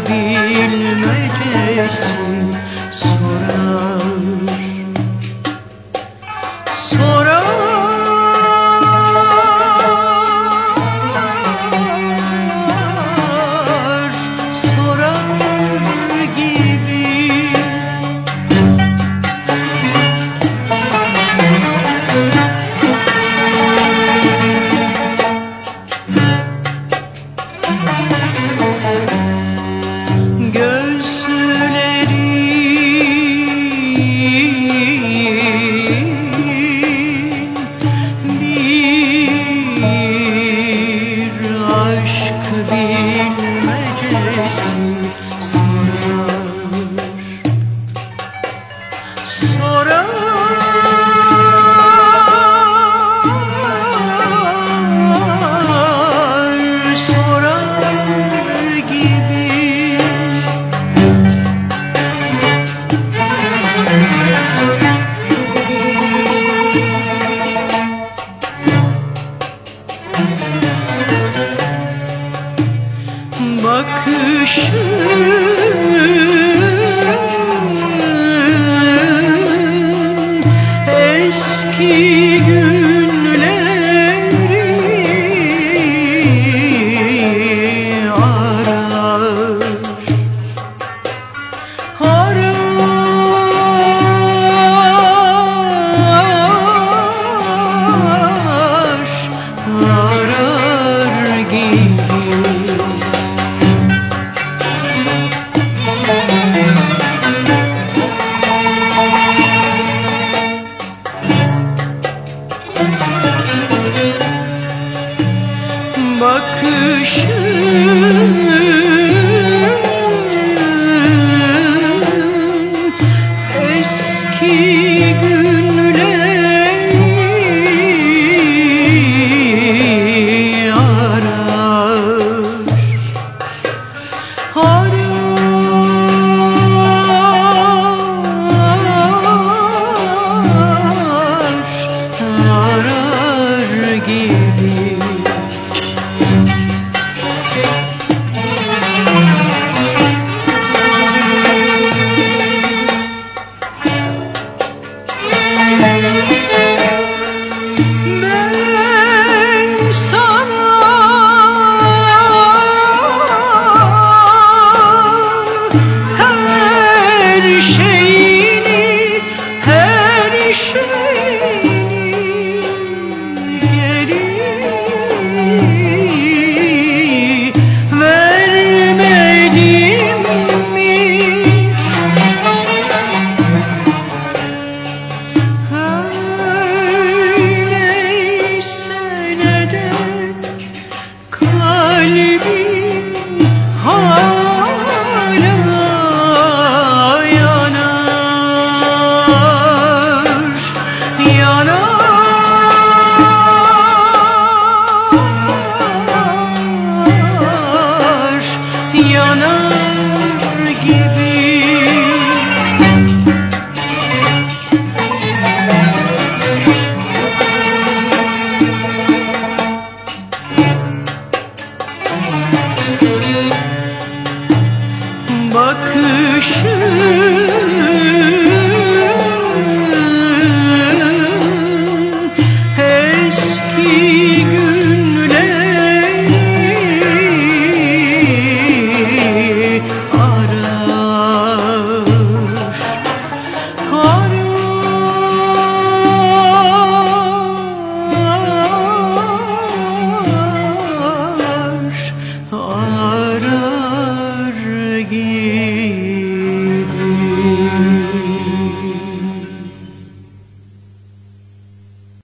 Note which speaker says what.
Speaker 1: be years. 命运。Bakışın yanar gibi. Bakışın